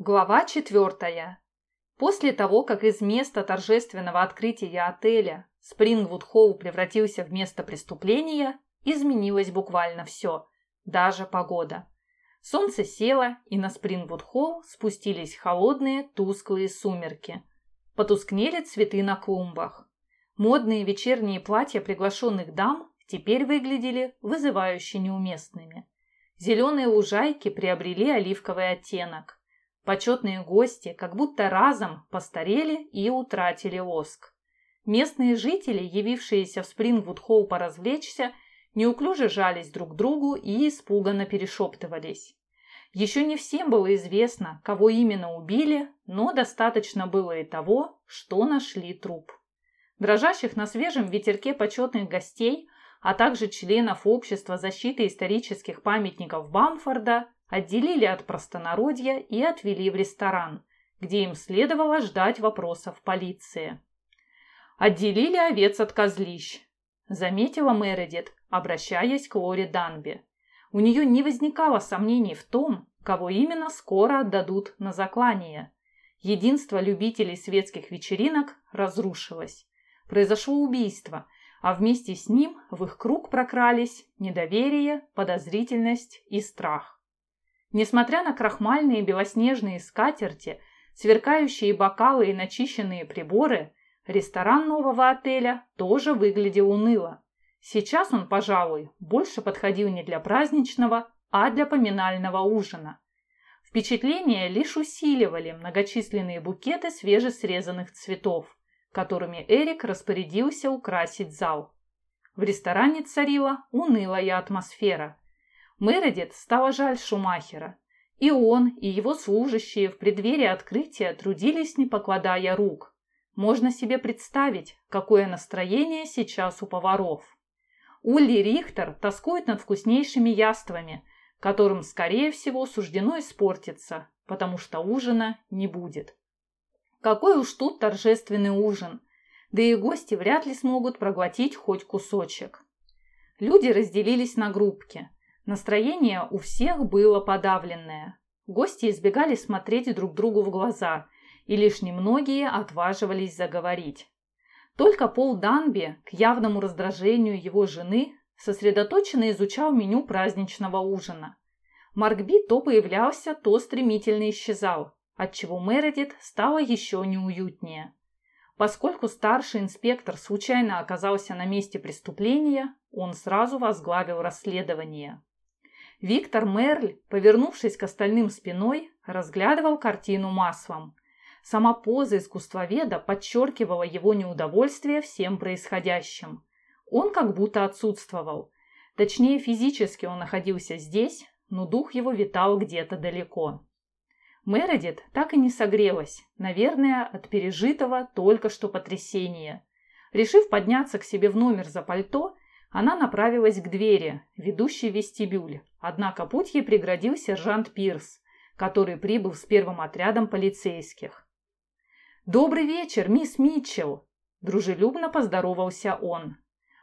Глава четвертая. После того, как из места торжественного открытия отеля Спрингвуд Холл превратился в место преступления, изменилось буквально все, даже погода. Солнце село, и на Спрингвуд Холл спустились холодные, тусклые сумерки. Потускнели цветы на клумбах. Модные вечерние платья приглашенных дам теперь выглядели вызывающе неуместными. Зеленые лужайки приобрели оливковый оттенок. Почетные гости как будто разом постарели и утратили лоск. Местные жители, явившиеся в Спрингвуд-Холл поразвлечься, неуклюже жались друг к другу и испуганно перешептывались. Еще не всем было известно, кого именно убили, но достаточно было и того, что нашли труп. Дрожащих на свежем ветерке почетных гостей, а также членов Общества защиты исторических памятников Бамфорда отделили от простонародья и отвели в ресторан, где им следовало ждать вопросов полиции. «Отделили овец от козлищ», – заметила Мередит, обращаясь к Лоре Данби. У нее не возникало сомнений в том, кого именно скоро отдадут на заклание. Единство любителей светских вечеринок разрушилось. Произошло убийство, а вместе с ним в их круг прокрались недоверие, подозрительность и страх. Несмотря на крахмальные белоснежные скатерти, сверкающие бокалы и начищенные приборы, ресторан нового отеля тоже выглядел уныло. Сейчас он, пожалуй, больше подходил не для праздничного, а для поминального ужина. Впечатление лишь усиливали многочисленные букеты свежесрезанных цветов, которыми Эрик распорядился украсить зал. В ресторане царила унылая атмосфера – Мередит стало жаль Шумахера. И он, и его служащие в преддверии открытия трудились, не покладая рук. Можно себе представить, какое настроение сейчас у поваров. Улли Рихтер тоскует над вкуснейшими яствами, которым, скорее всего, суждено испортиться, потому что ужина не будет. Какой уж тут торжественный ужин, да и гости вряд ли смогут проглотить хоть кусочек. Люди разделились на группки – Настроение у всех было подавленное. Гости избегали смотреть друг другу в глаза, и лишь немногие отваживались заговорить. Только Пол Данби, к явному раздражению его жены, сосредоточенно изучал меню праздничного ужина. Маркби то появлялся, то стремительно исчезал, отчего Мередит стало еще неуютнее. Поскольку старший инспектор случайно оказался на месте преступления, он сразу возглавил расследование. Виктор Мерль, повернувшись к остальным спиной, разглядывал картину маслом. Сама поза искусствоведа подчеркивала его неудовольствие всем происходящим. Он как будто отсутствовал. Точнее, физически он находился здесь, но дух его витал где-то далеко. Мередит так и не согрелась, наверное, от пережитого только что потрясения. Решив подняться к себе в номер за пальто, она направилась к двери, ведущей в вестибюль, однако путь ей преградил сержант Пирс, который прибыл с первым отрядом полицейских. «Добрый вечер, мисс Митчелл!» – дружелюбно поздоровался он.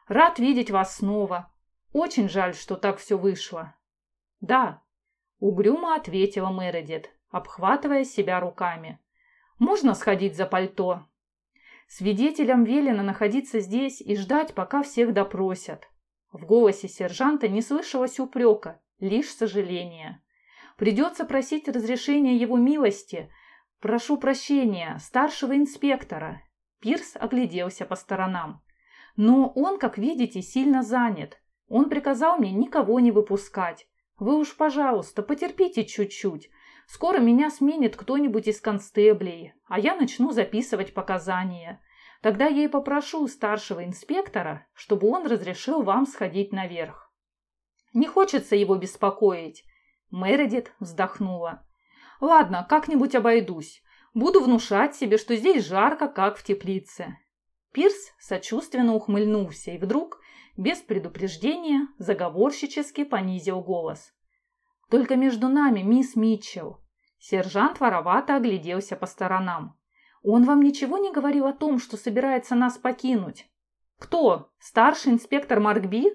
«Рад видеть вас снова. Очень жаль, что так все вышло». «Да», – угрюмо ответила Мередит, обхватывая себя руками. «Можно сходить за пальто?» Свидетелям велено находиться здесь и ждать, пока всех допросят. В голосе сержанта не слышалось упрека, лишь сожаление. Придется просить разрешения его милости. Прошу прощения, старшего инспектора. Пирс огляделся по сторонам. Но он, как видите, сильно занят. Он приказал мне никого не выпускать. Вы уж, пожалуйста, потерпите чуть-чуть. Скоро меня сменит кто-нибудь из констеблей, а я начну записывать показания. Тогда я и попрошу старшего инспектора, чтобы он разрешил вам сходить наверх. Не хочется его беспокоить. Мередит вздохнула. Ладно, как-нибудь обойдусь. Буду внушать себе, что здесь жарко, как в теплице. Пирс сочувственно ухмыльнулся и вдруг, без предупреждения, заговорщически понизил голос. Только между нами, мисс Митчелл. Сержант воровато огляделся по сторонам. Он вам ничего не говорил о том, что собирается нас покинуть? Кто? Старший инспектор Маркби?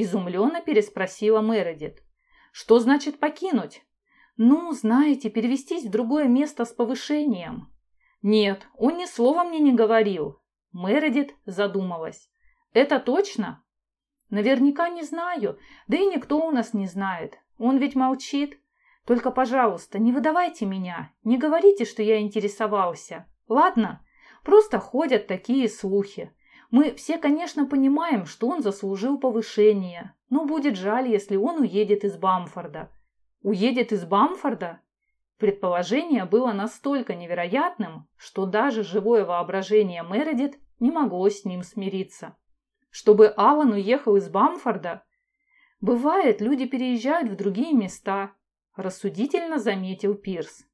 Изумленно переспросила Мередит. Что значит покинуть? «Ну, знаете, перевестись в другое место с повышением». «Нет, он ни слова мне не говорил». Мередит задумалась. «Это точно?» «Наверняка не знаю, да и никто у нас не знает. Он ведь молчит. Только, пожалуйста, не выдавайте меня, не говорите, что я интересовался. Ладно? Просто ходят такие слухи. Мы все, конечно, понимаем, что он заслужил повышение, но будет жаль, если он уедет из Бамфорда. Уедет из Бамфорда? Предположение было настолько невероятным, что даже живое воображение Мередит не могло с ним смириться. Чтобы Алан уехал из Бамфорда? Бывает, люди переезжают в другие места, рассудительно заметил Пирс.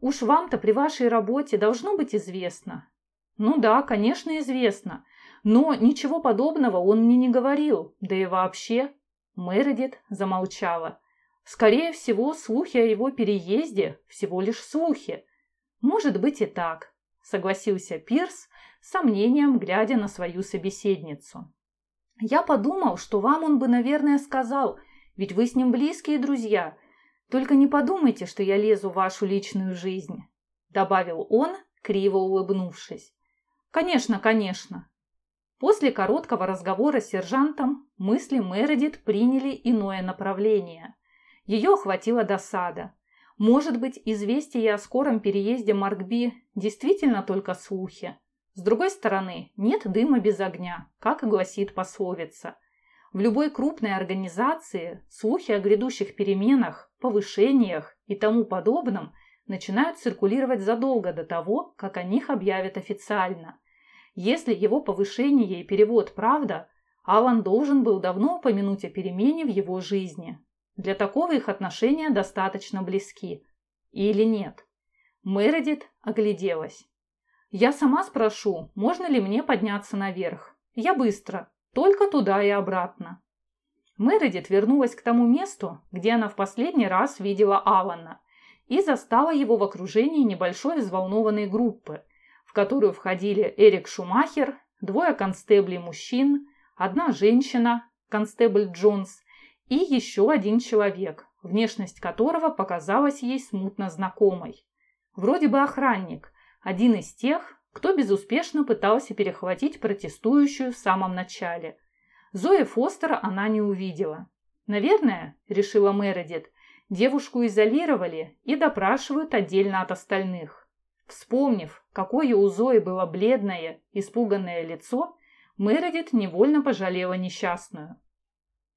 Уж вам-то при вашей работе должно быть известно. Ну да, конечно, известно. Но ничего подобного он мне не говорил. Да и вообще... Мередит замолчала. Скорее всего, слухи о его переезде всего лишь слухи. Может быть и так, согласился Пирс, с сомнением глядя на свою собеседницу. Я подумал, что вам он бы, наверное, сказал, ведь вы с ним близкие друзья. Только не подумайте, что я лезу в вашу личную жизнь, добавил он, криво улыбнувшись. Конечно, конечно. После короткого разговора с сержантом мысли Мередит приняли иное направление. Ее охватила досада. Может быть, известие о скором переезде Маркби действительно только слухи. С другой стороны, нет дыма без огня, как и гласит пословица. В любой крупной организации слухи о грядущих переменах, повышениях и тому подобном начинают циркулировать задолго до того, как о них объявят официально. Если его повышение и перевод правда, Алан должен был давно упомянуть о перемене в его жизни. Для такого их отношения достаточно близки. Или нет? Мередит огляделась. Я сама спрошу, можно ли мне подняться наверх. Я быстро, только туда и обратно. Мередит вернулась к тому месту, где она в последний раз видела Алана, и застала его в окружении небольшой взволнованной группы, которую входили Эрик Шумахер, двое констеблей мужчин, одна женщина, констебль Джонс, и еще один человек, внешность которого показалась ей смутно знакомой. Вроде бы охранник, один из тех, кто безуспешно пытался перехватить протестующую в самом начале. Зои Фостера она не увидела. Наверное, решила Мередит, девушку изолировали и допрашивают отдельно от остальных. Вспомнив, какое у Зои было бледное, испуганное лицо, Мередит невольно пожалела несчастную.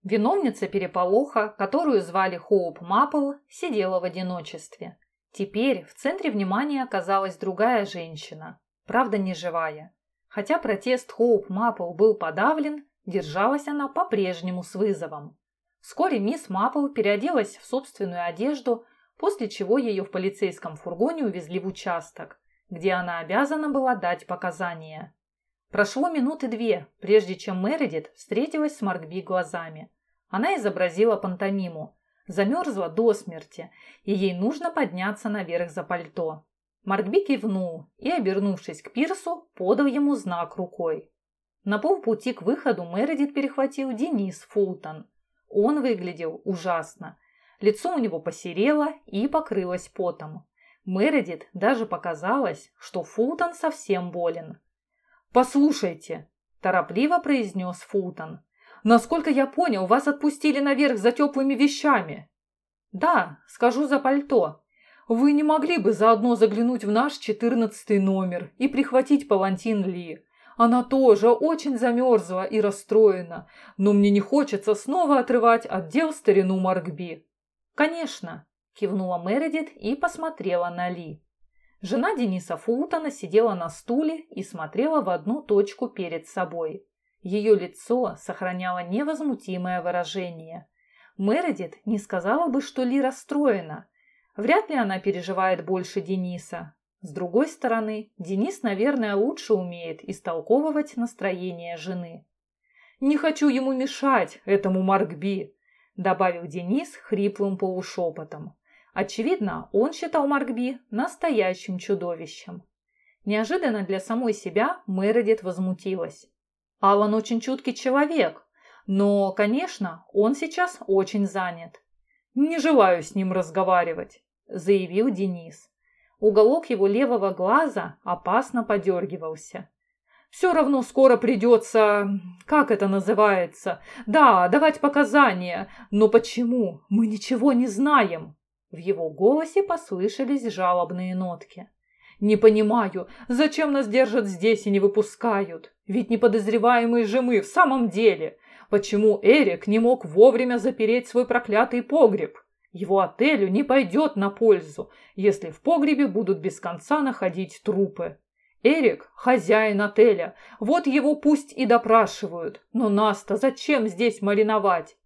Виновница переполоха, которую звали Хоуп Маппл, сидела в одиночестве. Теперь в центре внимания оказалась другая женщина, правда не живая. Хотя протест Хоуп Маппл был подавлен, держалась она по-прежнему с вызовом. Вскоре мисс Маппл переоделась в собственную одежду, после чего ее в полицейском фургоне увезли в участок, где она обязана была дать показания. Прошло минуты две, прежде чем Мередит встретилась с Маркби глазами. Она изобразила пантомиму, замерзла до смерти, и ей нужно подняться наверх за пальто. Маркби кивнул и, обернувшись к пирсу, подал ему знак рукой. На полпути к выходу Мередит перехватил Денис Фултон. Он выглядел ужасно. Лицо у него посерело и покрылось потом. Мередит даже показалось, что Фултон совсем болен. «Послушайте», – торопливо произнес Фултон, Насколько я понял, вас отпустили наверх за теплыми вещами. Да, скажу за пальто. Вы не могли бы заодно заглянуть в наш четырнадцатый номер и прихватить палантин Ли? Она тоже очень замерзла и расстроена, но мне не хочется снова отрывать отдел старину Маркби. Конечно, кивнула Мередит и посмотрела на Ли. Жена Дениса Фултона сидела на стуле и смотрела в одну точку перед собой. Ее лицо сохраняло невозмутимое выражение. Мередит не сказала бы, что Ли расстроена. Вряд ли она переживает больше Дениса. С другой стороны, Денис, наверное, лучше умеет истолковывать настроение жены. «Не хочу ему мешать, этому Маркби», – добавил Денис хриплым полушепотом. Очевидно, он считал Маркби настоящим чудовищем. Неожиданно для самой себя Мередит возмутилась. Алан очень чуткий человек, но, конечно, он сейчас очень занят. Не желаю с ним разговаривать. заявил Денис. Уголок его левого глаза опасно подергивался. «Все равно скоро придется... Как это называется? Да, давать показания. Но почему? Мы ничего не знаем». В его голосе послышались жалобные нотки. «Не понимаю, зачем нас держат здесь и не выпускают? Ведь неподозреваемые же мы в самом деле. Почему Эрик не мог вовремя запереть свой проклятый погреб? Его отелю не пойдет на пользу, если в погребе будут без конца находить трупы. Эрик – хозяин отеля, вот его пусть и допрашивают. Но нас-то зачем здесь мариновать?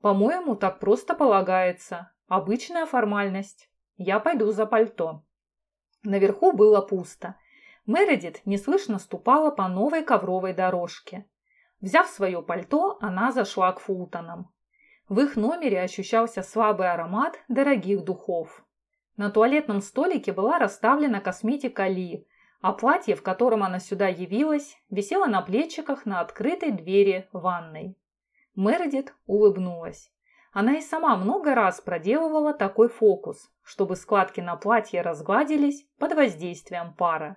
По-моему, так просто полагается. Обычная формальность. Я пойду за пальто. Наверху было пусто. Мередит неслышно ступала по новой ковровой дорожке. Взяв свое пальто, она зашла к Фултонам. В их номере ощущался слабый аромат дорогих духов. На туалетном столике была расставлена косметика Ли, а платье, в котором она сюда явилась, висело на плечиках на открытой двери ванной. Мередит улыбнулась. Она и сама много раз проделывала такой фокус, чтобы складки на платье разгладились под воздействием пара.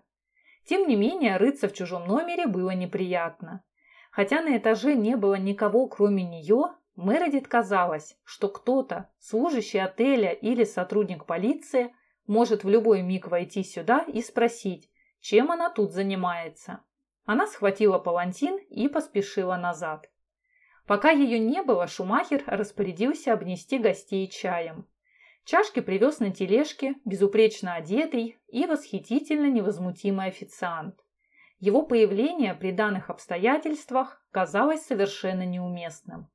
Тем не менее, рыться в чужом номере было неприятно. Хотя на этаже не было никого, кроме нее, Мередит казалось, что кто-то, служащий отеля или сотрудник полиции, может в любой миг войти сюда и спросить, чем она тут занимается. Она схватила палантин и поспешила назад. Пока ее не было, Шумахер распорядился обнести гостей чаем. Чашки привез на тележке безупречно одетый и восхитительно невозмутимый официант. Его появление при данных обстоятельствах казалось совершенно неуместным.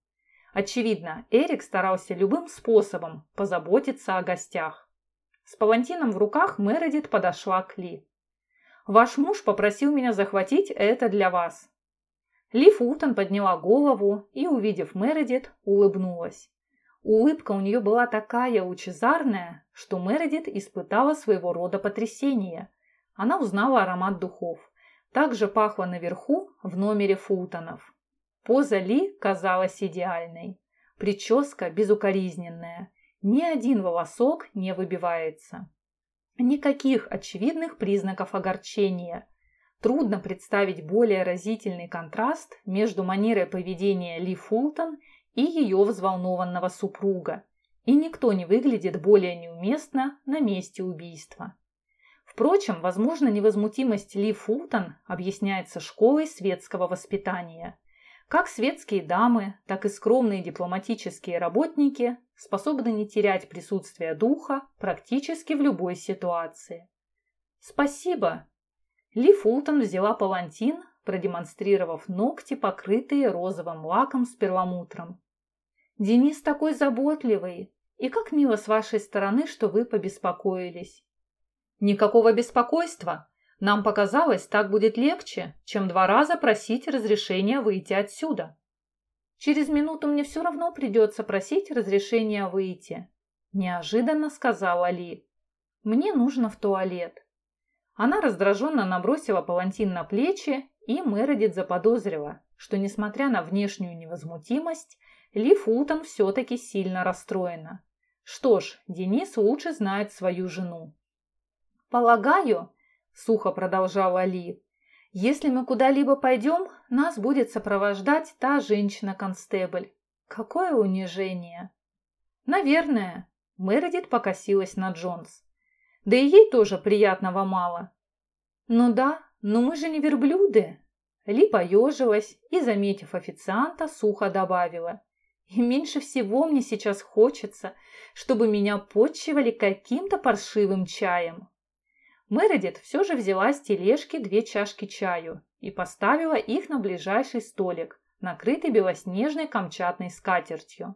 Очевидно, Эрик старался любым способом позаботиться о гостях. С палантином в руках Мередит подошла к Ли. «Ваш муж попросил меня захватить это для вас». Ли Фултон подняла голову и, увидев Мередит, улыбнулась. Улыбка у нее была такая лучезарная, что Мередит испытала своего рода потрясение. Она узнала аромат духов. Также пахло наверху, в номере Фултонов. Поза Ли казалась идеальной. Прическа безукоризненная. Ни один волосок не выбивается. Никаких очевидных признаков огорчения. Трудно представить более разительный контраст между манерой поведения Ли Фултон и ее взволнованного супруга. И никто не выглядит более неуместно на месте убийства. Впрочем, возможно, невозмутимость Ли Фултон объясняется школой светского воспитания. Как светские дамы, так и скромные дипломатические работники способны не терять присутствие духа практически в любой ситуации. «Спасибо!» Ли Фултон взяла палантин, продемонстрировав ногти, покрытые розовым лаком с перламутром. «Денис такой заботливый, и как мило с вашей стороны, что вы побеспокоились». «Никакого беспокойства. Нам показалось, так будет легче, чем два раза просить разрешения выйти отсюда». Через минуту мне все равно придется просить разрешения выйти», – неожиданно сказала Ли. «Мне нужно в туалет». Она раздраженно набросила палантин на плечи, и Мередит заподозрила, что, несмотря на внешнюю невозмутимость, Ли Фултон все-таки сильно расстроена. Что ж, Денис лучше знает свою жену. «Полагаю», – сухо продолжала Ли, если мы куда-либо пойдем, нас будет сопровождать та женщина-констебль. Какое унижение!» «Наверное», – Мередит покосилась на Джонс. «Да и ей тоже приятного мало». «Ну да, но мы же не верблюды». Ли поежилась и, заметив официанта, сухо добавила. «И меньше всего мне сейчас хочется, чтобы меня почивали каким-то паршивым чаем». Мередит все же взяла с тележки две чашки чаю и поставила их на ближайший столик, накрытый белоснежной камчатной скатертью.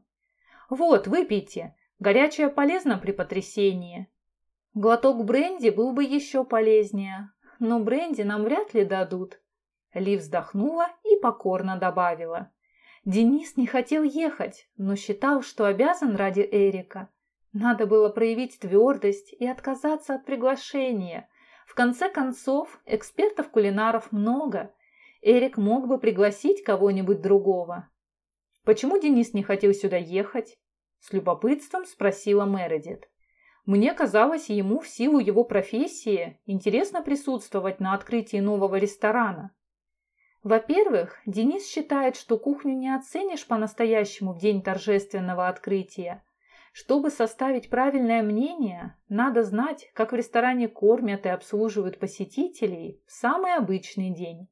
«Вот, выпейте. Горячее полезно при потрясении». Глоток бренди был бы еще полезнее, но бренди нам вряд ли дадут. Ли вздохнула и покорно добавила. Денис не хотел ехать, но считал, что обязан ради Эрика. Надо было проявить твердость и отказаться от приглашения. В конце концов, экспертов-кулинаров много. Эрик мог бы пригласить кого-нибудь другого. Почему Денис не хотел сюда ехать? С любопытством спросила Мередит. Мне казалось, ему в силу его профессии интересно присутствовать на открытии нового ресторана. Во-первых, Денис считает, что кухню не оценишь по-настоящему в день торжественного открытия. Чтобы составить правильное мнение, надо знать, как в ресторане кормят и обслуживают посетителей в самый обычный день.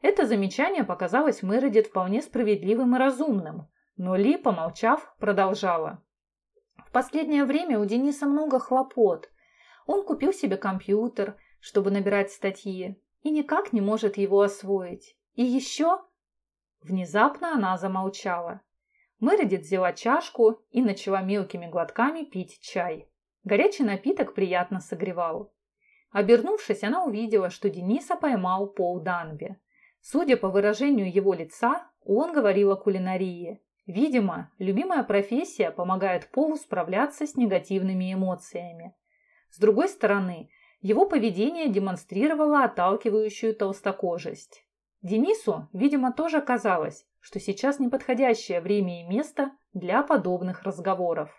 Это замечание показалось Мередит вполне справедливым и разумным, но Ли, помолчав, продолжала. В последнее время у Дениса много хлопот. Он купил себе компьютер, чтобы набирать статьи, и никак не может его освоить. И еще... Внезапно она замолчала. Мередит взяла чашку и начала мелкими глотками пить чай. Горячий напиток приятно согревал. Обернувшись, она увидела, что Дениса поймал Пол Данби. Судя по выражению его лица, он говорил о кулинарии. Видимо, любимая профессия помогает Полу справляться с негативными эмоциями. С другой стороны, его поведение демонстрировало отталкивающую толстокожесть. Денису, видимо, тоже казалось, что сейчас неподходящее время и место для подобных разговоров.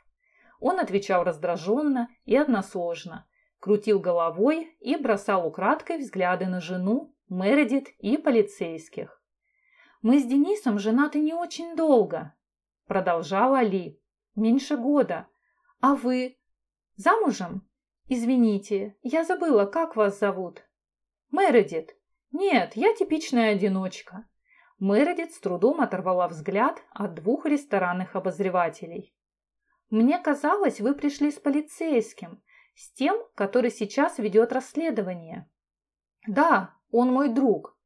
Он отвечал раздраженно и односложно, крутил головой и бросал украдкой взгляды на жену, Мередит и полицейских. «Мы с Денисом женаты не очень долго», Продолжала Ли. Меньше года. А вы? Замужем? Извините, я забыла, как вас зовут. Мередит. Нет, я типичная одиночка. Мередит с трудом оторвала взгляд от двух ресторанных обозревателей. Мне казалось, вы пришли с полицейским, с тем, который сейчас ведет расследование. Да, он мой друг.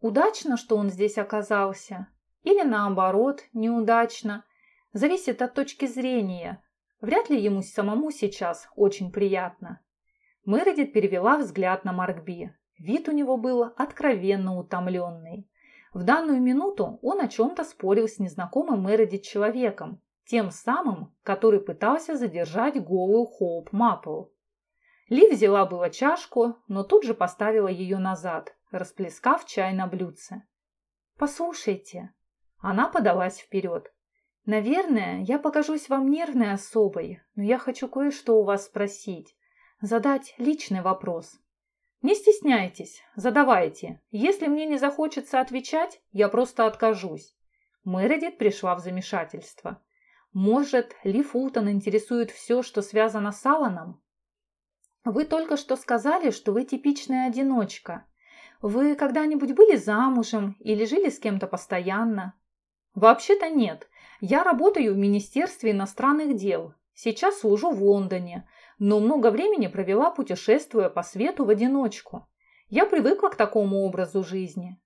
Удачно, что он здесь оказался. Или наоборот, неудачно. Зависит от точки зрения. Вряд ли ему самому сейчас очень приятно. Мередит перевела взгляд на Маркби. Вид у него был откровенно утомленный. В данную минуту он о чем-то спорил с незнакомым Мередит человеком, тем самым, который пытался задержать голую Хоуп Маппл. Ли взяла было чашку, но тут же поставила ее назад, расплескав чай на блюдце. «Послушайте», она подалась вперед. «Наверное, я покажусь вам нервной особой, но я хочу кое-что у вас спросить, задать личный вопрос». «Не стесняйтесь, задавайте. Если мне не захочется отвечать, я просто откажусь». Мередит пришла в замешательство. «Может, Ли Фултон интересует все, что связано с Алланом?» «Вы только что сказали, что вы типичная одиночка. Вы когда-нибудь были замужем или жили с кем-то постоянно?» Вообще-то нет. Я работаю в Министерстве иностранных дел. Сейчас служу в Лондоне, но много времени провела путешествуя по свету в одиночку. Я привыкла к такому образу жизни.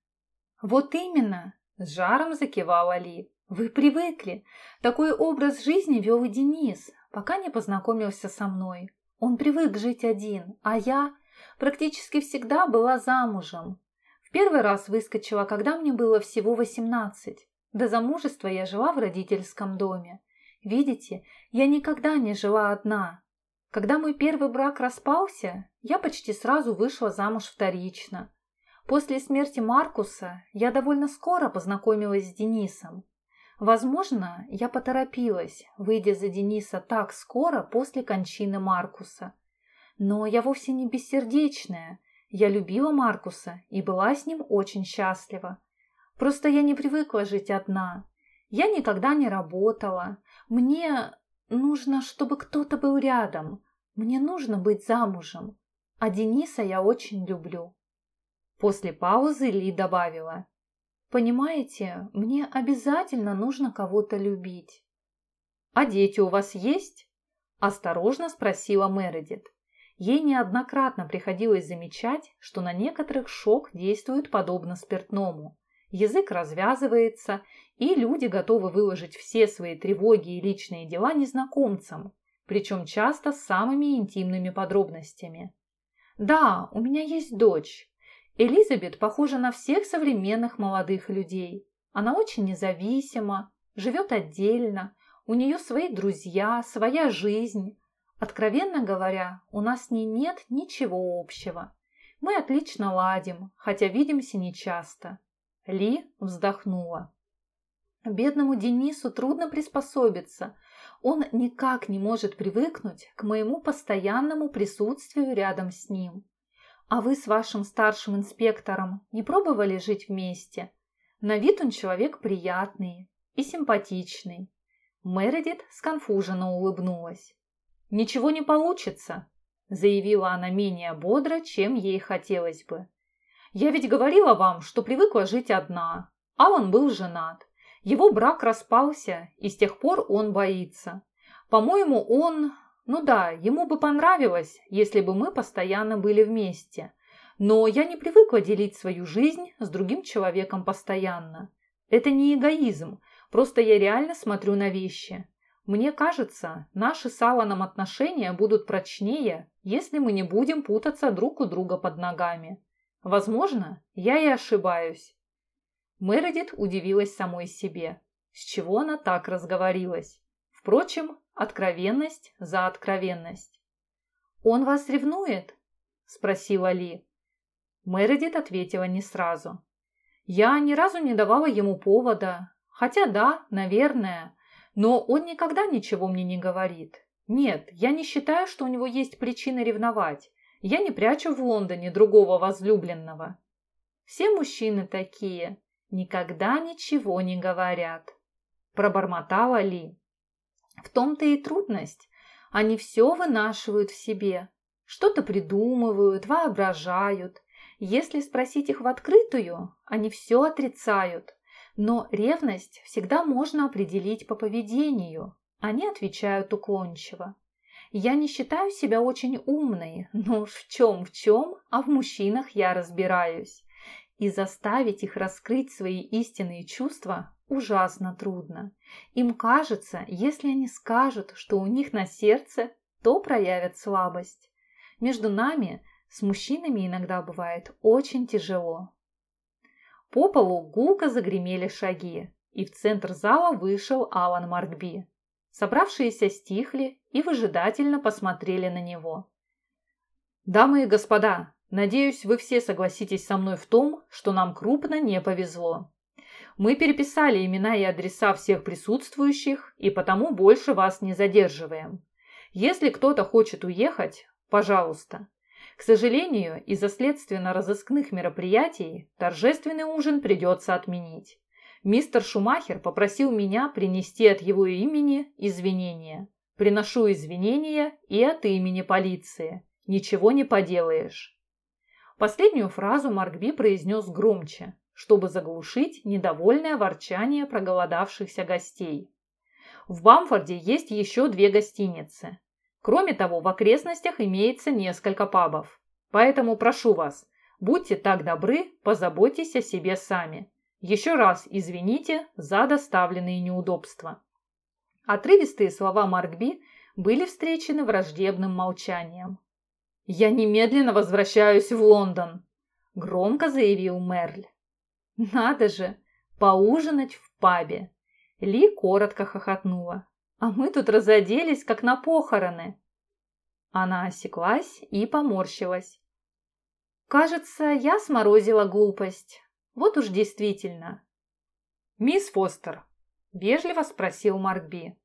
Вот именно, с жаром закивала Ли. Вы привыкли. Такой образ жизни вел и Денис, пока не познакомился со мной. Он привык жить один, а я практически всегда была замужем. В первый раз выскочила, когда мне было всего восемнадцать. До замужества я жила в родительском доме. Видите, я никогда не жила одна. Когда мой первый брак распался, я почти сразу вышла замуж вторично. После смерти Маркуса я довольно скоро познакомилась с Денисом. Возможно, я поторопилась, выйдя за Дениса так скоро после кончины Маркуса. Но я вовсе не бессердечная. Я любила Маркуса и была с ним очень счастлива. Просто я не привыкла жить одна. Я никогда не работала. Мне нужно, чтобы кто-то был рядом. Мне нужно быть замужем. А Дениса я очень люблю. После паузы Ли добавила. Понимаете, мне обязательно нужно кого-то любить. А дети у вас есть? Осторожно спросила Мередит. Ей неоднократно приходилось замечать, что на некоторых шок действует подобно спиртному язык развязывается, и люди готовы выложить все свои тревоги и личные дела незнакомцам, причем часто с самыми интимными подробностями. «Да, у меня есть дочь. Элизабет похожа на всех современных молодых людей. Она очень независима, живет отдельно, у нее свои друзья, своя жизнь. Откровенно говоря, у нас с ней нет ничего общего. Мы отлично ладим, хотя видимся нечасто. Ли вздохнула. Бедному Денису трудно приспособиться. Он никак не может привыкнуть к моему постоянному присутствию рядом с ним. А вы с вашим старшим инспектором не пробовали жить вместе? На вид он человек приятный и симпатичный. Мередит сконфуженно улыбнулась. «Ничего не получится», – заявила она менее бодро, чем ей хотелось бы. «Я ведь говорила вам, что привыкла жить одна. Алан был женат. Его брак распался, и с тех пор он боится. По-моему, он... Ну да, ему бы понравилось, если бы мы постоянно были вместе. Но я не привыкла делить свою жизнь с другим человеком постоянно. Это не эгоизм, просто я реально смотрю на вещи. Мне кажется, наши с Алланом отношения будут прочнее, если мы не будем путаться друг у друга под ногами. Возможно, я и ошибаюсь. Мередит удивилась самой себе, с чего она так разговорилась. Впрочем, откровенность за откровенность. «Он вас ревнует?» – спросила Ли. Мередит ответила не сразу. «Я ни разу не давала ему повода. Хотя да, наверное. Но он никогда ничего мне не говорит. Нет, я не считаю, что у него есть причины ревновать. Я не прячу в Лондоне другого возлюбленного. Все мужчины такие никогда ничего не говорят», – пробормотала Ли. «В том-то и трудность. Они все вынашивают в себе, что-то придумывают, воображают. Если спросить их в открытую, они все отрицают. Но ревность всегда можно определить по поведению. Они отвечают уклончиво. Я не считаю себя очень умной, но в чем в чем, а в мужчинах я разбираюсь и заставить их раскрыть свои истинные чувства ужасно трудно. Им кажется, если они скажут, что у них на сердце, то проявят слабость. Между нами с мужчинами иногда бывает очень тяжело. По полу гулко загремели шаги, и в центр зала вышел Алан Маркби. Собравшиеся стихли и выжидательно посмотрели на него. «Дамы и господа, Надеюсь, вы все согласитесь со мной в том, что нам крупно не повезло. Мы переписали имена и адреса всех присутствующих, и потому больше вас не задерживаем. Если кто-то хочет уехать, пожалуйста. К сожалению, из-за следственно-розыскных мероприятий торжественный ужин придется отменить. Мистер Шумахер попросил меня принести от его имени извинения. Приношу извинения и от имени полиции. Ничего не поделаешь. Последнюю фразу Маркби произнес громче, чтобы заглушить недовольное ворчание проголодавшихся гостей. В Бамфорде есть еще две гостиницы. Кроме того, в окрестностях имеется несколько пабов. Поэтому прошу вас, будьте так добры, позаботьтесь о себе сами. Еще раз извините за доставленные неудобства. Отрывистые слова Маркби были встречены враждебным молчанием. «Я немедленно возвращаюсь в Лондон», – громко заявил Мерль. «Надо же, поужинать в пабе!» Ли коротко хохотнула. «А мы тут разоделись, как на похороны!» Она осеклась и поморщилась. «Кажется, я сморозила глупость. Вот уж действительно». «Мисс Фостер», – вежливо спросил Маркби.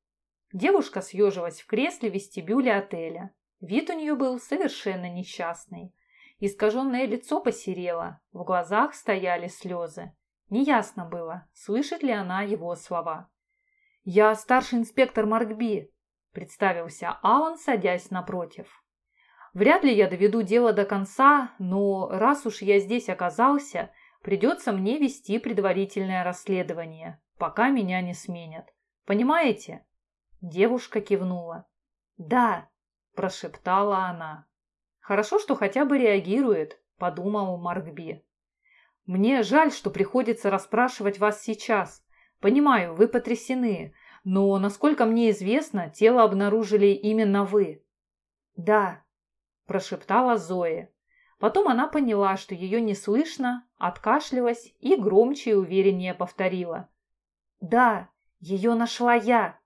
Девушка съежилась в кресле вестибюля отеля. Вид у нее был совершенно несчастный. Искаженное лицо посерело, в глазах стояли слезы. Неясно было, слышит ли она его слова. «Я старший инспектор Маркби», – представился Алан, садясь напротив. «Вряд ли я доведу дело до конца, но раз уж я здесь оказался, придется мне вести предварительное расследование, пока меня не сменят. Понимаете?» Девушка кивнула. «Да», прошептала она. «Хорошо, что хотя бы реагирует», – подумал Маркби. «Мне жаль, что приходится расспрашивать вас сейчас. Понимаю, вы потрясены, но, насколько мне известно, тело обнаружили именно вы». «Да», – прошептала Зоя. Потом она поняла, что ее не слышно, откашлялась и громче и увереннее повторила. «Да, ее нашла я».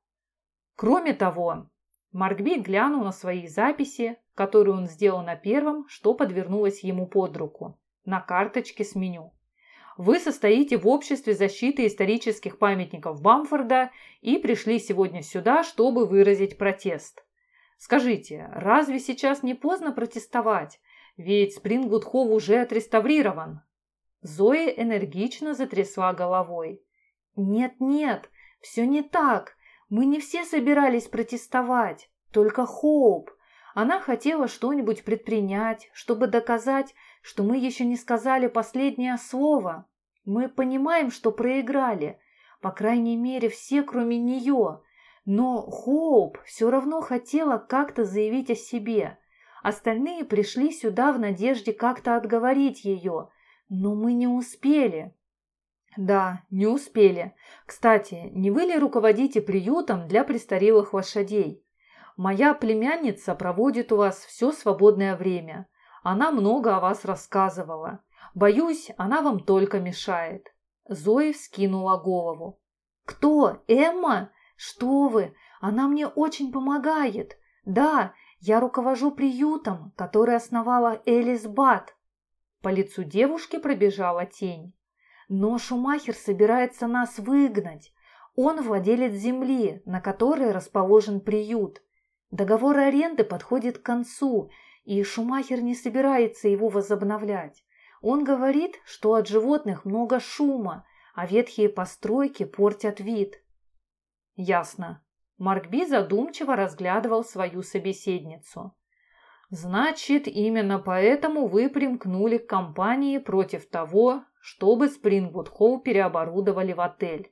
Кроме того, Маркби глянул на свои записи, которые он сделал на первом, что подвернулось ему под руку, на карточке с меню. Вы состоите в обществе защиты исторических памятников Бамфорда и пришли сегодня сюда, чтобы выразить протест. Скажите, разве сейчас не поздно протестовать? Ведь Спрингвуд-Холл уже отреставрирован. Зоя энергично затрясла головой. «Нет-нет, все не так. Мы не все собирались протестовать, только Хоуп. Она хотела что-нибудь предпринять, чтобы доказать, что мы еще не сказали последнее слово. Мы понимаем, что проиграли, по крайней мере, все, кроме нее. Но Хоуп все равно хотела как-то заявить о себе. Остальные пришли сюда в надежде как-то отговорить ее, но мы не успели. Да, не успели. Кстати, не вы ли руководите приютом для престарелых лошадей? Моя племянница проводит у вас все свободное время. Она много о вас рассказывала. Боюсь, она вам только мешает». Зои вскинула голову. «Кто? Эмма? Что вы? Она мне очень помогает. Да, я руковожу приютом, который основала Элис Бат». По лицу девушки пробежала тень. «Но Шумахер собирается нас выгнать. Он владелец земли, на которой расположен приют. Договор аренды подходит к концу, и Шумахер не собирается его возобновлять. Он говорит, что от животных много шума, а ветхие постройки портят вид. Ясно. Маркби задумчиво разглядывал свою собеседницу. Значит, именно поэтому вы примкнули к компании против того, чтобы Спрингвуд-Холл переоборудовали в отель.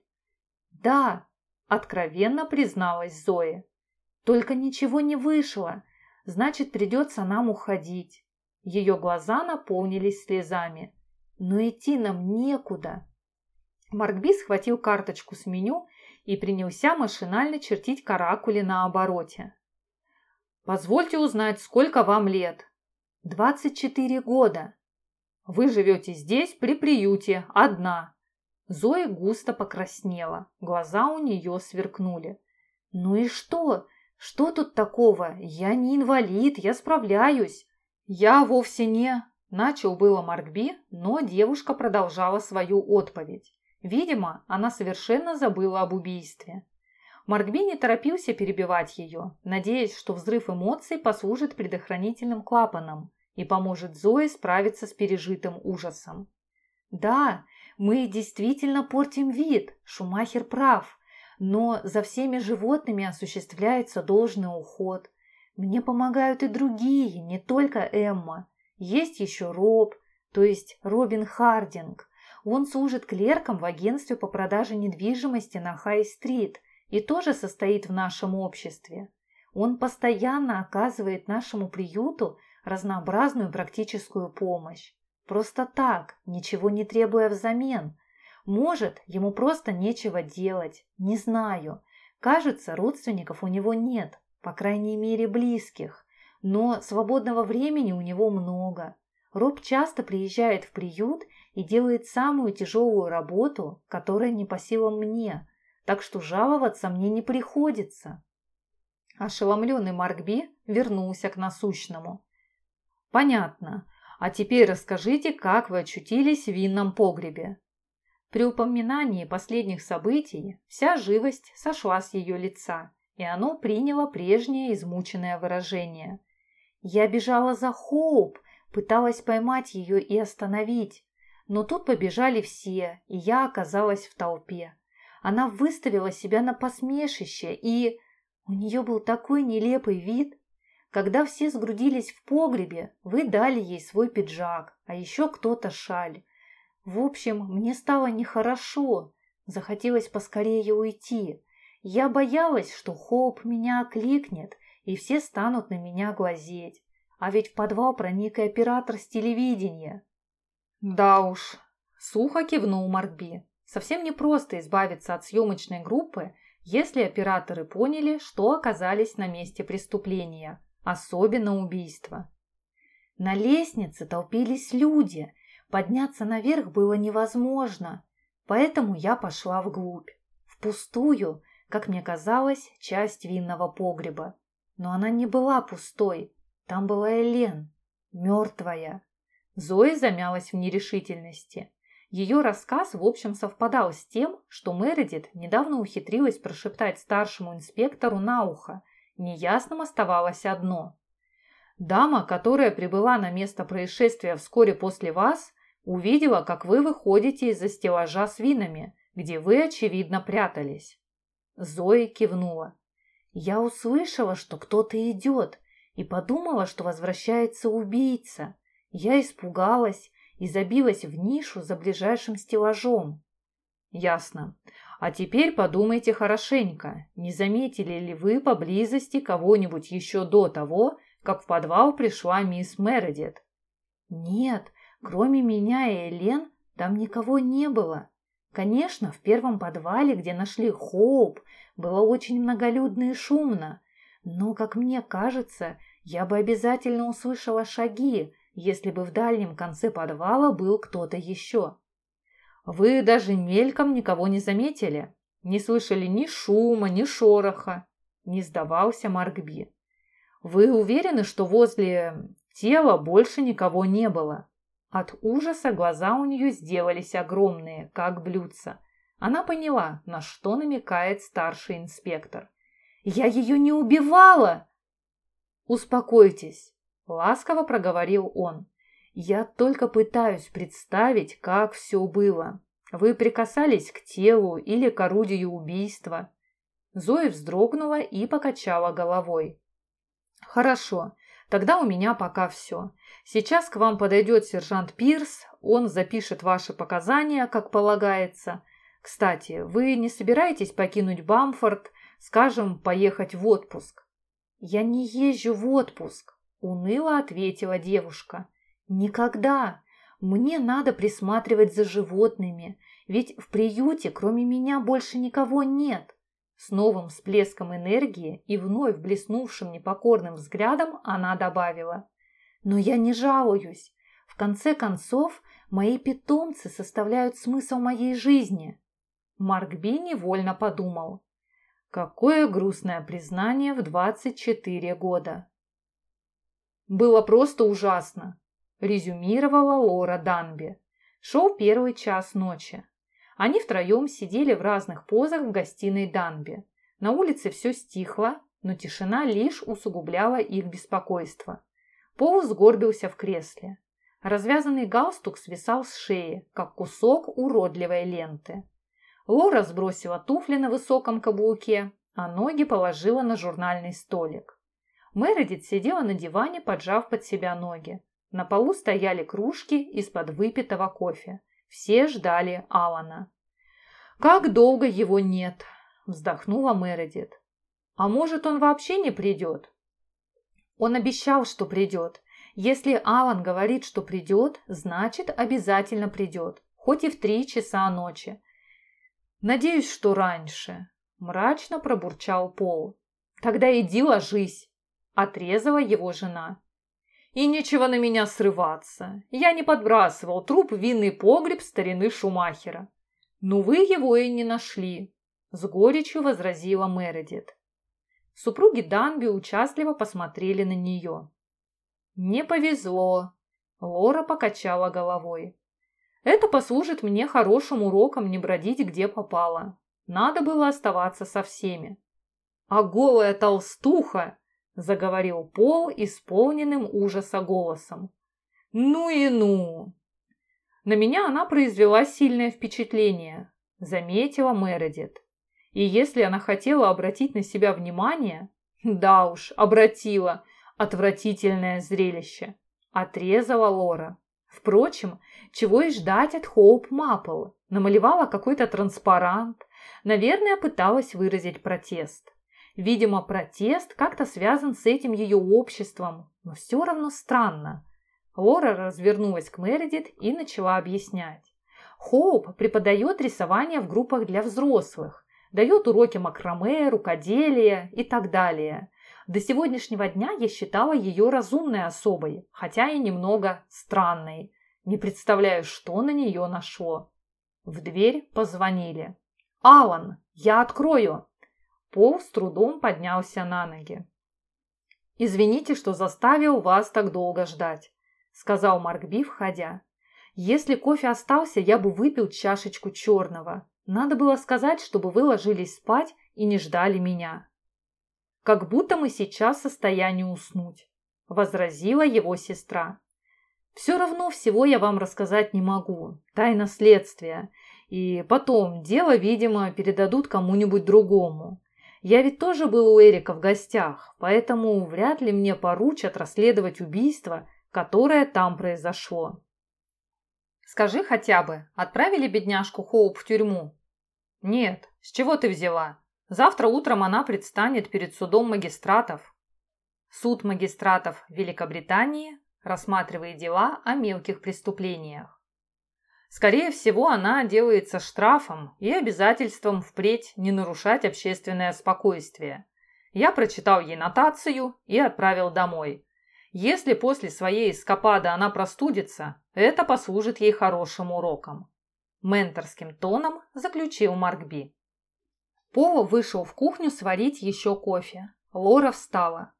Да, откровенно призналась Зоя. Только ничего не вышло. Значит, придется нам уходить. Ее глаза наполнились слезами. Но идти нам некуда. Маркби схватил карточку с меню и принялся машинально чертить каракули на обороте. «Позвольте узнать, сколько вам лет?» «Двадцать четыре года». «Вы живете здесь, при приюте, одна». Зоя густо покраснела, глаза у нее сверкнули. «Ну и что? «Что тут такого? Я не инвалид, я справляюсь». «Я вовсе не...» – начал было Маркби, но девушка продолжала свою отповедь. Видимо, она совершенно забыла об убийстве. Маркби не торопился перебивать ее, надеясь, что взрыв эмоций послужит предохранительным клапаном и поможет Зое справиться с пережитым ужасом. «Да, мы действительно портим вид, Шумахер прав но за всеми животными осуществляется должный уход. Мне помогают и другие, не только Эмма. Есть еще Роб, то есть Робин Хардинг. Он служит клерком в агентстве по продаже недвижимости на Хай-стрит и тоже состоит в нашем обществе. Он постоянно оказывает нашему приюту разнообразную практическую помощь. Просто так, ничего не требуя взамен – может, ему просто нечего делать, не знаю. Кажется, родственников у него нет, по крайней мере близких. Но свободного времени у него много. Роб часто приезжает в приют и делает самую тяжелую работу, которая не по силам мне, так что жаловаться мне не приходится. Ошеломленный Маркби вернулся к насущному. «Понятно. А теперь расскажите, как вы очутились в винном погребе?» При упоминании последних событий вся живость сошла с ее лица, и оно приняло прежнее измученное выражение. Я бежала за Хоуп, пыталась поймать ее и остановить, но тут побежали все, и я оказалась в толпе. Она выставила себя на посмешище, и... У нее был такой нелепый вид. Когда все сгрудились в погребе, вы дали ей свой пиджак, а еще кто-то шаль. В общем, мне стало нехорошо. Захотелось поскорее уйти. Я боялась, что Хоуп меня окликнет, и все станут на меня глазеть. А ведь в подвал проник и оператор с телевидения. Да уж, сухо кивнул Маркби. Совсем непросто избавиться от съемочной группы, если операторы поняли, что оказались на месте преступления, особенно убийства. На лестнице толпились люди, Подняться наверх было невозможно, поэтому я пошла вглубь, в пустую, как мне казалось, часть винного погреба. Но она не была пустой, там была Элен, мертвая. Зоя замялась в нерешительности. Ее рассказ в общем совпадал с тем, что Мередит недавно ухитрилась прошептать старшему инспектору на ухо. Неясным оставалось одно. Дама, которая прибыла на место происшествия вскоре после вас, увидела, как вы выходите из-за стеллажа с винами, где вы, очевидно, прятались. Зоя кивнула. Я услышала, что кто-то идет, и подумала, что возвращается убийца. Я испугалась и забилась в нишу за ближайшим стеллажом. Ясно. А теперь подумайте хорошенько, не заметили ли вы поблизости кого-нибудь еще до того, как в подвал пришла мисс Мередит? Нет, кроме меня и Элен там никого не было. Конечно, в первом подвале, где нашли Хоуп, было очень многолюдно и шумно, но, как мне кажется, я бы обязательно услышала шаги, если бы в дальнем конце подвала был кто-то еще. Вы даже мельком никого не заметили, не слышали ни шума, ни шороха, не сдавался Маркби. Вы уверены, что возле тела больше никого не было? От ужаса глаза у нее сделались огромные, как блюдца. Она поняла, на что намекает старший инспектор. «Я ее не убивала!» «Успокойтесь», — ласково проговорил он. «Я только пытаюсь представить, как все было. Вы прикасались к телу или к орудию убийства?» Зоя вздрогнула и покачала головой. «Хорошо, тогда у меня пока все. Сейчас к вам подойдет сержант Пирс, он запишет ваши показания, как полагается. Кстати, вы не собираетесь покинуть Бамфорд, скажем, поехать в отпуск?» «Я не езжу в отпуск», – уныло ответила девушка. «Никогда. Мне надо присматривать за животными, ведь в приюте кроме меня больше никого нет». С новым всплеском энергии и вновь блеснувшим непокорным взглядом она добавила. «Но я не жалуюсь. В конце концов, мои питомцы составляют смысл моей жизни». Марк Би невольно подумал. Какое грустное признание в 24 года. Было просто ужасно, резюмировала Лора Данби. Шел первый час ночи. Они втроем сидели в разных позах в гостиной Данби. На улице все стихло, но тишина лишь усугубляла их беспокойство. Пол сгорбился в кресле. Развязанный галстук свисал с шеи, как кусок уродливой ленты. Лора сбросила туфли на высоком каблуке, а ноги положила на журнальный столик. Мередит сидела на диване, поджав под себя ноги. На полу стояли кружки из-под выпитого кофе. Все ждали Алана. «Как долго его нет?» – вздохнула Мередит. «А может, он вообще не придет?» Он обещал, что придет. Если Алан говорит, что придет, значит, обязательно придет, хоть и в три часа ночи. «Надеюсь, что раньше», – мрачно пробурчал Пол. «Тогда иди ложись», – отрезала его жена. «И нечего на меня срываться. Я не подбрасывал труп в винный погреб старины Шумахера». «Ну вы его и не нашли», – с горечью возразила Мередит. Супруги Данби участливо посмотрели на нее. «Не повезло», – Лора покачала головой. Это послужит мне хорошим уроком не бродить где попало. Надо было оставаться со всеми. А голая толстуха, заговорил Пол исполненным ужаса голосом. Ну и ну! На меня она произвела сильное впечатление, заметила Мередит. И если она хотела обратить на себя внимание, да уж, обратила, отвратительное зрелище, отрезала Лора. Впрочем, чего и ждать от Хоуп Маппл. Намалевала какой-то транспарант. Наверное, пыталась выразить протест. Видимо, протест как-то связан с этим ее обществом, но все равно странно. Лора развернулась к Мередит и начала объяснять. Хоуп преподает рисование в группах для взрослых, дает уроки макраме, рукоделия и так далее. До сегодняшнего дня я считала ее разумной особой, хотя и немного странной. Не представляю, что на нее нашло. В дверь позвонили. «Алан, я открою!» Пол с трудом поднялся на ноги. «Извините, что заставил вас так долго ждать», — сказал Маркби, входя. Если кофе остался, я бы выпил чашечку черного. Надо было сказать, чтобы вы ложились спать и не ждали меня. Как будто мы сейчас в состоянии уснуть, возразила его сестра. Все равно всего я вам рассказать не могу. Тайна следствия. И потом, дело, видимо, передадут кому-нибудь другому. Я ведь тоже был у Эрика в гостях, поэтому вряд ли мне поручат расследовать убийство, которое там произошло. Скажи хотя бы, отправили бедняжку Хоуп в тюрьму? Нет, с чего ты взяла? Завтра утром она предстанет перед судом магистратов. Суд магистратов Великобритании рассматривает дела о мелких преступлениях. Скорее всего, она делается штрафом и обязательством впредь не нарушать общественное спокойствие. Я прочитал ей нотацию и отправил домой. Если после своей эскапады она простудится, это послужит ей хорошим уроком. Менторским тоном заключил Маркби. Пол вышел в кухню сварить еще кофе. Лора встала.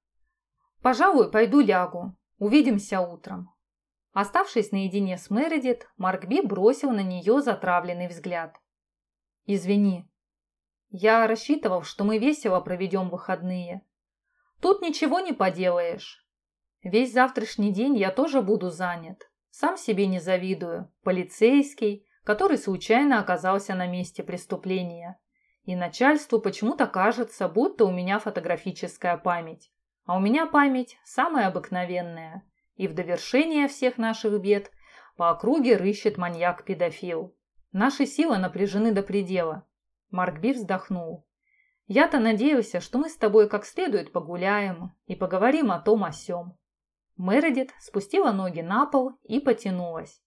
«Пожалуй, пойду лягу. Увидимся утром». Оставшись наедине с Мередит, Маркби бросил на нее затравленный взгляд. «Извини. Я рассчитывал, что мы весело проведем выходные. Тут ничего не поделаешь. Весь завтрашний день я тоже буду занят. Сам себе не завидую. Полицейский, который случайно оказался на месте преступления. И начальству почему-то кажется, будто у меня фотографическая память. А у меня память самая обыкновенная. И в довершение всех наших бед по округе рыщет маньяк-педофил. Наши силы напряжены до предела. Маркби вздохнул. Я-то надеялся, что мы с тобой как следует погуляем и поговорим о том о сём. Мередит спустила ноги на пол и потянулась.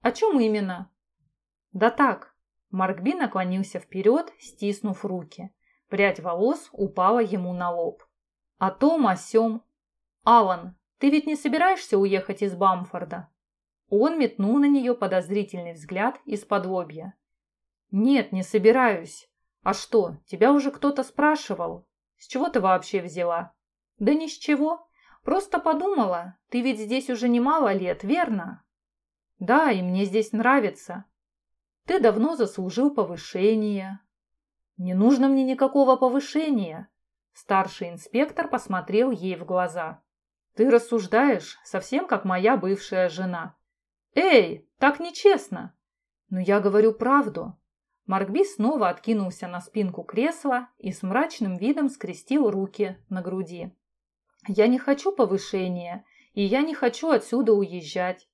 «О чем именно?» «Да так». Маркби наклонился вперед, стиснув руки. Прядь волос упала ему на лоб. «О том, о сём. Алан, ты ведь не собираешься уехать из Бамфорда?» Он метнул на нее подозрительный взгляд из-под лобья. «Нет, не собираюсь. А что, тебя уже кто-то спрашивал? С чего ты вообще взяла?» «Да ни с чего. Просто подумала, ты ведь здесь уже немало лет, верно? Да, и мне здесь нравится. Ты давно заслужил повышение. Не нужно мне никакого повышения. Старший инспектор посмотрел ей в глаза. Ты рассуждаешь, совсем как моя бывшая жена. Эй, так нечестно. Но я говорю правду. Маркби снова откинулся на спинку кресла и с мрачным видом скрестил руки на груди. Я не хочу повышения, и я не хочу отсюда уезжать.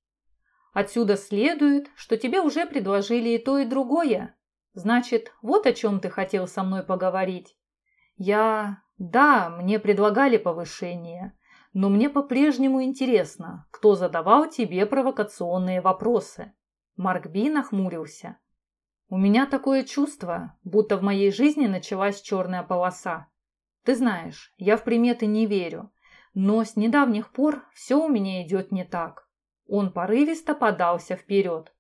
Отсюда следует, что тебе уже предложили и то, и другое. Значит, вот о чем ты хотел со мной поговорить. Я... Да, мне предлагали повышение, но мне по-прежнему интересно, кто задавал тебе провокационные вопросы. Марк Би нахмурился. У меня такое чувство, будто в моей жизни началась черная полоса. Ты знаешь, я в приметы не верю, но с недавних пор все у меня идет не так. Он порывисто подался вперед.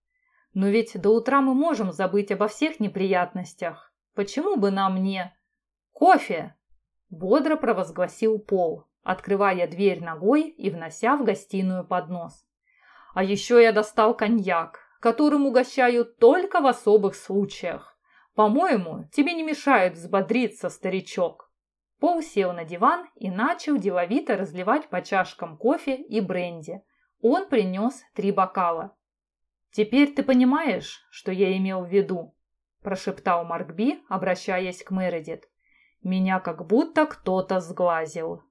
Но ведь до утра мы можем забыть обо всех неприятностях. Почему бы нам не... Кофе! Бодро провозгласил Пол, открывая дверь ногой и внося в гостиную поднос. А еще я достал коньяк, которым угощают только в особых случаях. По-моему, тебе не мешает взбодриться, старичок. Пол сел на диван и начал деловито разливать по чашкам кофе и бренди. Он принес три бокала. «Теперь ты понимаешь, что я имел в виду?» – прошептал Маркби, обращаясь к Мередит. «Меня как будто кто-то сглазил».